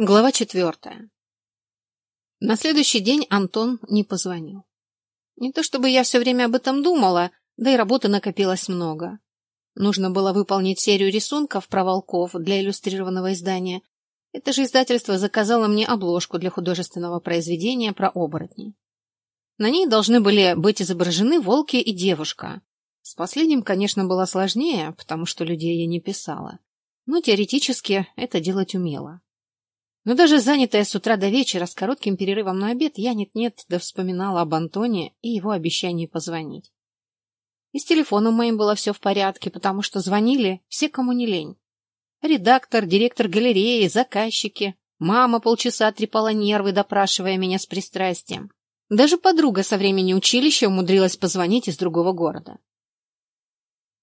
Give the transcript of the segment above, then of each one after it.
Глава четвертая. На следующий день Антон не позвонил. Не то чтобы я все время об этом думала, да и работы накопилось много. Нужно было выполнить серию рисунков про волков для иллюстрированного издания. Это же издательство заказало мне обложку для художественного произведения про оборотней. На ней должны были быть изображены волки и девушка. С последним, конечно, было сложнее, потому что людей я не писала. Но теоретически это делать умела. Но даже занятая с утра до вечера с коротким перерывом на обед, я нет-нет да вспоминала об Антоне и его обещании позвонить. И с телефоном моим было все в порядке, потому что звонили все, кому не лень. Редактор, директор галереи, заказчики. Мама полчаса трепала нервы, допрашивая меня с пристрастием. Даже подруга со времени училища умудрилась позвонить из другого города.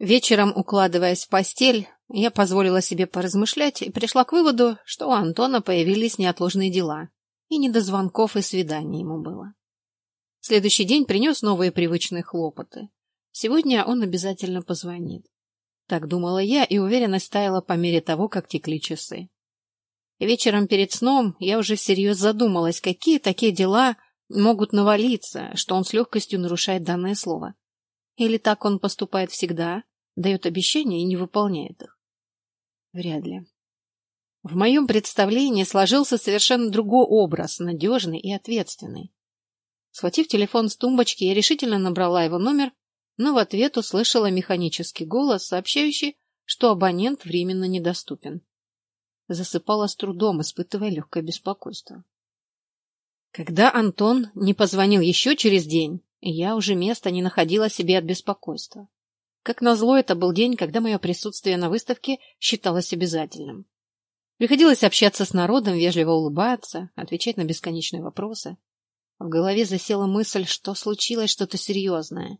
Вечером, укладываясь в постель, я позволила себе поразмышлять и пришла к выводу, что у Антона появились неотложные дела, и не до звонков и свиданий ему было. Следующий день принес новые привычные хлопоты. Сегодня он обязательно позвонит. Так думала я, и уверенность таяла по мере того, как текли часы. вечером перед сном я уже всерьез задумалась, какие такие дела могут навалиться, что он с легкостью нарушает данное слово. Или так он поступает всегда, дает обещания и не выполняет их? Вряд ли. В моем представлении сложился совершенно другой образ, надежный и ответственный. Схватив телефон с тумбочки, я решительно набрала его номер, но в ответ услышала механический голос, сообщающий, что абонент временно недоступен. Засыпала с трудом, испытывая легкое беспокойство. Когда Антон не позвонил еще через день, я уже места не находила себе от беспокойства. Как назло, это был день, когда мое присутствие на выставке считалось обязательным. Приходилось общаться с народом, вежливо улыбаться, отвечать на бесконечные вопросы. В голове засела мысль, что случилось что-то серьезное.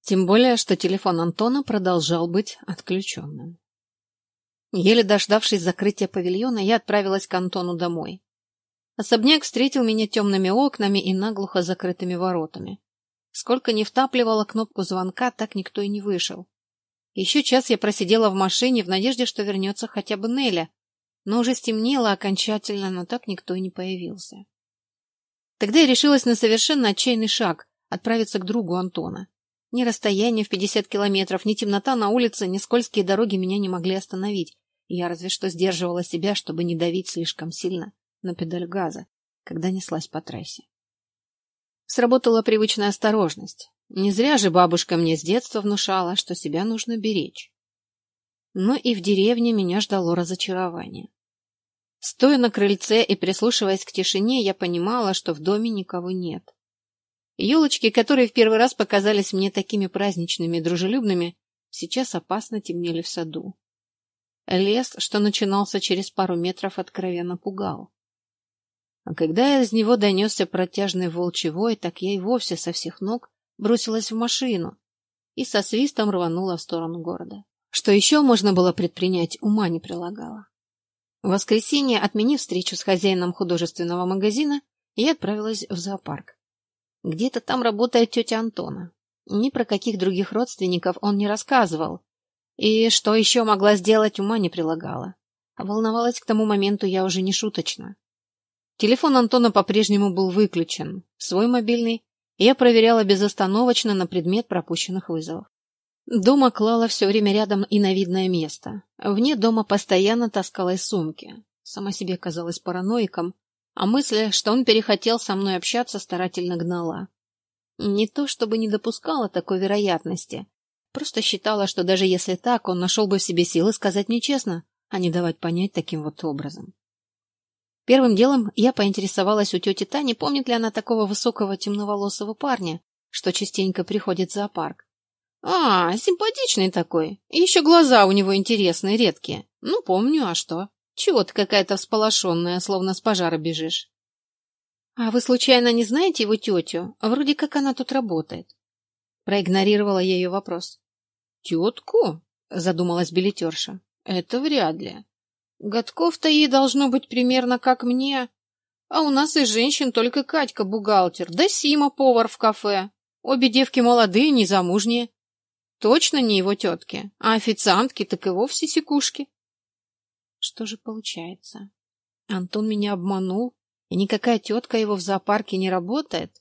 Тем более, что телефон Антона продолжал быть отключенным. Еле дождавшись закрытия павильона, я отправилась к Антону домой. Особняк встретил меня темными окнами и наглухо закрытыми воротами. Сколько не втапливала кнопку звонка, так никто и не вышел. Еще час я просидела в машине в надежде, что вернется хотя бы Неля, но уже стемнело окончательно, но так никто и не появился. Тогда я решилась на совершенно отчаянный шаг — отправиться к другу Антона. Ни расстояние в пятьдесят километров, ни темнота на улице, ни скользкие дороги меня не могли остановить, и я разве что сдерживала себя, чтобы не давить слишком сильно на педаль газа, когда неслась по трассе. Сработала привычная осторожность. Не зря же бабушка мне с детства внушала, что себя нужно беречь. Но и в деревне меня ждало разочарование. Стоя на крыльце и прислушиваясь к тишине, я понимала, что в доме никого нет. Елочки, которые в первый раз показались мне такими праздничными и дружелюбными, сейчас опасно темнели в саду. Лес, что начинался через пару метров, откровенно пугал. А когда из него донесся протяжный волчий вой, так я и вовсе со всех ног бросилась в машину и со свистом рванула в сторону города. Что еще можно было предпринять, ума не прилагала. В воскресенье, отменив встречу с хозяином художественного магазина, я отправилась в зоопарк. Где-то там работает тетя Антона. Ни про каких других родственников он не рассказывал. И что еще могла сделать, ума не прилагала. Волновалась к тому моменту я уже не шуточно. Телефон Антона по-прежнему был выключен. Свой мобильный я проверяла безостановочно на предмет пропущенных вызовов. Дома клала все время рядом и на видное место. Вне дома постоянно таскалась сумки. Сама себе казалась параноиком, а мысль, что он перехотел со мной общаться, старательно гнала. Не то чтобы не допускала такой вероятности, просто считала, что даже если так, он нашел бы в себе силы сказать мне честно, а не давать понять таким вот образом. Первым делом я поинтересовалась у тети Тани, помнит ли она такого высокого темноволосого парня, что частенько приходит в зоопарк. А, симпатичный такой. Еще глаза у него интересные, редкие. Ну, помню, а что? Чего ты какая-то всполошенная, словно с пожара бежишь? А вы случайно не знаете его тетю? Вроде как она тут работает. Проигнорировала я ее вопрос. Тетку? Задумалась билетерша. Это вряд ли. Годков-то ей должно быть примерно как мне. А у нас из женщин только Катька бухгалтер, да Сима повар в кафе. Обе девки молодые, незамужние. Точно не его тетки, а официантки так и вовсе секушки. Что же получается? Антон меня обманул, и никакая тетка его в зоопарке не работает?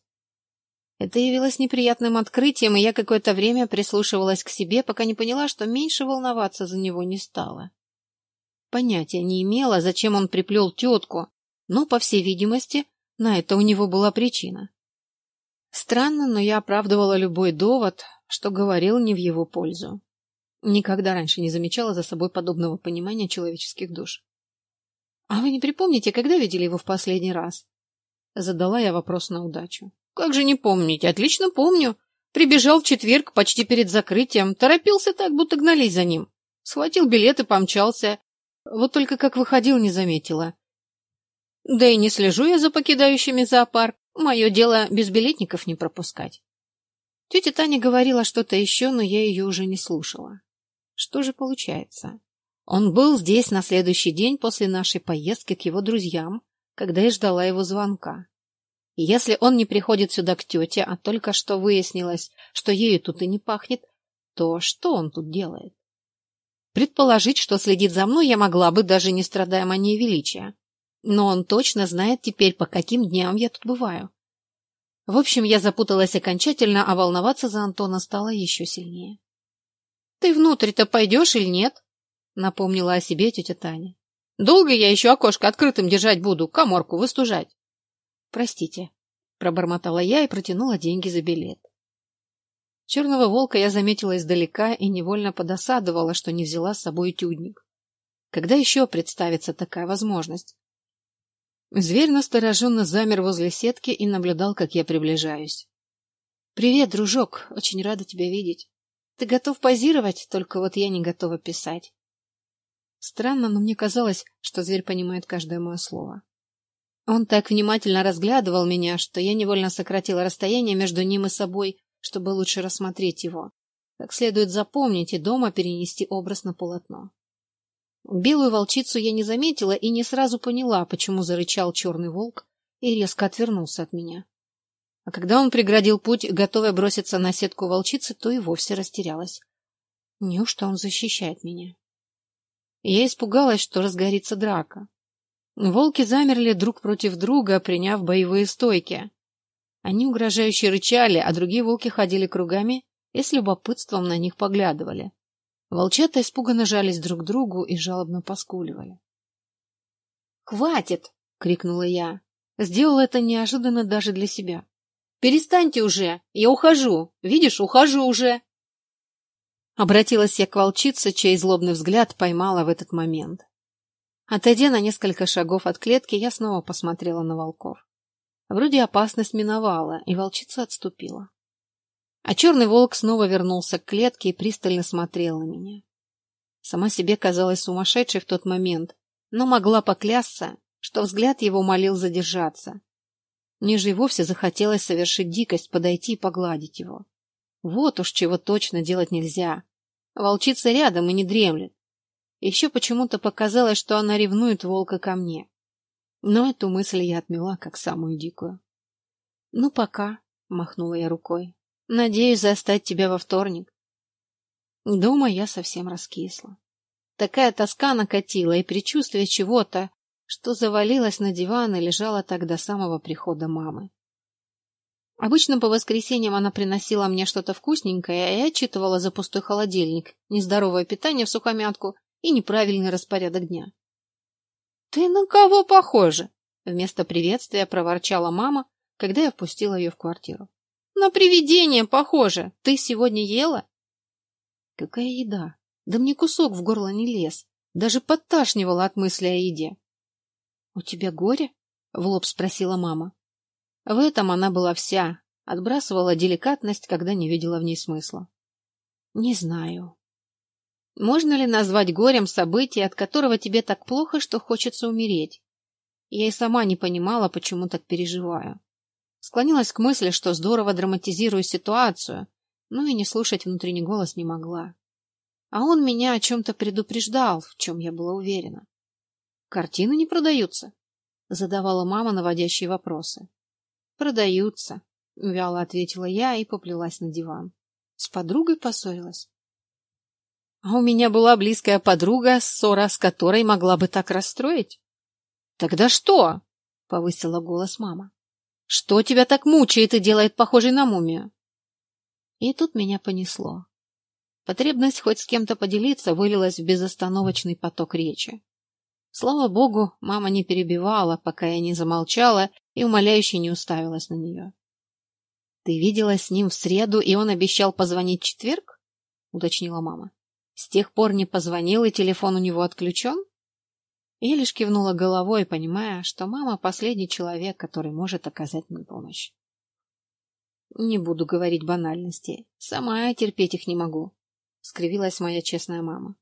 Это явилось неприятным открытием, и я какое-то время прислушивалась к себе, пока не поняла, что меньше волноваться за него не стало. Понятия не имела, зачем он приплел тетку, но, по всей видимости, на это у него была причина. Странно, но я оправдывала любой довод, что говорил не в его пользу. Никогда раньше не замечала за собой подобного понимания человеческих душ. — А вы не припомните, когда видели его в последний раз? Задала я вопрос на удачу. Как же не помнить? Отлично помню. Прибежал в четверг, почти перед закрытием. Торопился так, будто гнались за ним. Схватил билет и помчался. Вот только как выходил, не заметила. Да и не слежу я за покидающими зоопарк. Мое дело без билетников не пропускать. Тетя Таня говорила что-то еще, но я ее уже не слушала. Что же получается? Он был здесь на следующий день после нашей поездки к его друзьям, когда я ждала его звонка. И если он не приходит сюда к тете, а только что выяснилось, что ею тут и не пахнет, то что он тут делает? Предположить, что следит за мной, я могла бы, даже не страдая манией величия. Но он точно знает теперь, по каким дням я тут бываю. В общем, я запуталась окончательно, а волноваться за Антона стало еще сильнее. — Ты внутрь-то пойдешь или нет? — напомнила о себе тетя Таня. — Долго я еще окошко открытым держать буду, коморку выстужать? Простите, пробормотала я и протянула деньги за билет. Черного волка я заметила издалека и невольно подосадовала, что не взяла с собой тюдник. Когда еще представится такая возможность? Зверь настороженно замер возле сетки и наблюдал, как я приближаюсь. — Привет, дружок, очень рада тебя видеть. Ты готов позировать, только вот я не готова писать. Странно, но мне казалось, что зверь понимает каждое мое слово. Он так внимательно разглядывал меня, что я невольно сократила расстояние между ним и собой, чтобы лучше рассмотреть его. Как следует запомнить и дома перенести образ на полотно. Белую волчицу я не заметила и не сразу поняла, почему зарычал черный волк и резко отвернулся от меня. А когда он преградил путь, готовая броситься на сетку волчицы, то и вовсе растерялась. Неужто он защищает меня? Я испугалась, что разгорится драка. Волки замерли друг против друга, приняв боевые стойки. Они угрожающе рычали, а другие волки ходили кругами и с любопытством на них поглядывали. Волчата испуганно жались друг к другу и жалобно поскуливали. «Хватит!» — крикнула я. Сделала это неожиданно даже для себя. «Перестаньте уже! Я ухожу! Видишь, ухожу уже!» Обратилась я к волчице, чей злобный взгляд поймала в этот момент. Отойдя на несколько шагов от клетки, я снова посмотрела на волков. Вроде опасность миновала, и волчица отступила. А черный волк снова вернулся к клетке и пристально смотрел на меня. Сама себе казалась сумасшедшей в тот момент, но могла поклясться, что взгляд его молил задержаться. Мне же и вовсе захотелось совершить дикость, подойти и погладить его. Вот уж чего точно делать нельзя. Волчица рядом и не дремлет. Еще почему-то показалось, что она ревнует волка ко мне. Но эту мысль я отмела как самую дикую. — Ну, пока, — махнула я рукой. — Надеюсь застать тебя во вторник. Дома я совсем раскисла. Такая тоска накатила и предчувствие чего-то, что завалилась на диван и лежала так до самого прихода мамы. Обычно по воскресеньям она приносила мне что-то вкусненькое, и я отчитывала за пустой холодильник, нездоровое питание в сухомятку и неправильный распорядок дня. — Ты на кого похожа? — вместо приветствия проворчала мама, когда я впустила ее в квартиру. — На привидение похоже. Ты сегодня ела? — Какая еда? Да мне кусок в горло не лез. Даже подташнивала от мысли о еде. — У тебя горе? — в лоб спросила мама. В этом она была вся, отбрасывала деликатность, когда не видела в ней смысла. — Не знаю, можно ли назвать горем событие, от которого тебе так плохо, что хочется умереть? Я и сама не понимала, почему так переживаю. Склонилась к мысли, что здорово драматизирую ситуацию, но и не слушать внутренний голос не могла. А он меня о чем-то предупреждал, в чем я была уверена. «Картины не продаются?» — задавала мама наводящие вопросы. «Продаются», — вяло ответила я и поплелась на диван. С подругой поссорилась. А у меня была близкая подруга, ссора с которой могла бы так расстроить. Тогда что? Повысила голос мама. Что тебя так мучает и делает похожей на мумию? И тут меня понесло. Потребность хоть с кем-то поделиться вылилась в безостановочный поток речи. Слава богу, мама не перебивала, пока я не замолчала и умоляюще не уставилась на нее. — Ты виделась с ним в среду, и он обещал позвонить в четверг? — уточнила мама. — С тех пор не позвонил, и телефон у него отключен? Я лишь кивнула головой, понимая, что мама — последний человек, который может оказать мне помощь. Не буду говорить банальности. Сама я терпеть их не могу, — скривилась моя честная мама.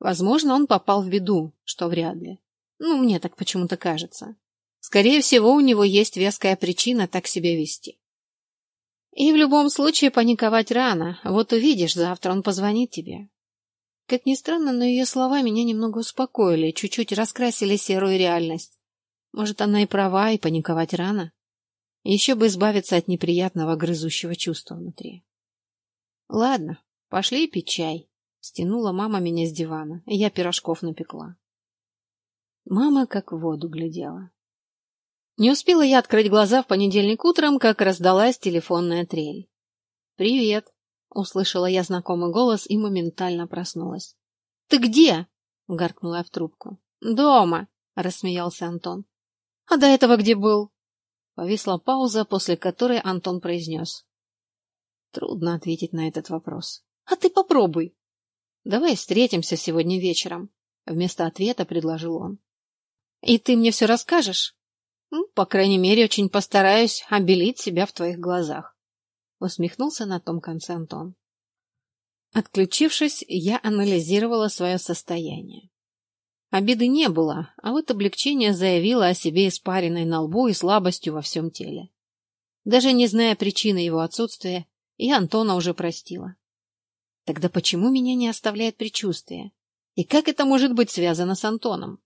Возможно, он попал в беду, что вряд ли. Ну, мне так почему-то кажется. Скорее всего, у него есть веская причина так себя вести. И в любом случае паниковать рано. Вот увидишь, завтра он позвонит тебе. Как ни странно, но ее слова меня немного успокоили, чуть-чуть раскрасили серую реальность. Может, она и права, и паниковать рано. Еще бы избавиться от неприятного грызущего чувства внутри. Ладно, пошли пить чай. Стянула мама меня с дивана, и я пирожков напекла. Мама как в воду глядела. Не успела я открыть глаза в понедельник утром, как раздалась телефонная трель. «Привет!» — услышала я знакомый голос и моментально проснулась. «Ты где?» — гаркнула я в трубку. «Дома!» — рассмеялся Антон. «А до этого где был?» Повисла пауза, после которой Антон произнес. Трудно ответить на этот вопрос. «А ты попробуй!» Давай встретимся сегодня вечером, вместо ответа предложил он. И ты мне все расскажешь? Ну, по крайней мере, очень постараюсь обелить себя в твоих глазах. Усмехнулся на том конце Антон. Отключившись, я анализировала свое состояние. Обиды не было, а вот облегчение заявило о себе испаренной на лбу и слабостью во всем теле. Даже не зная причины его отсутствия, я Антона уже простила. Тогда почему меня не оставляет предчувствие? И как это может быть связано с Антоном?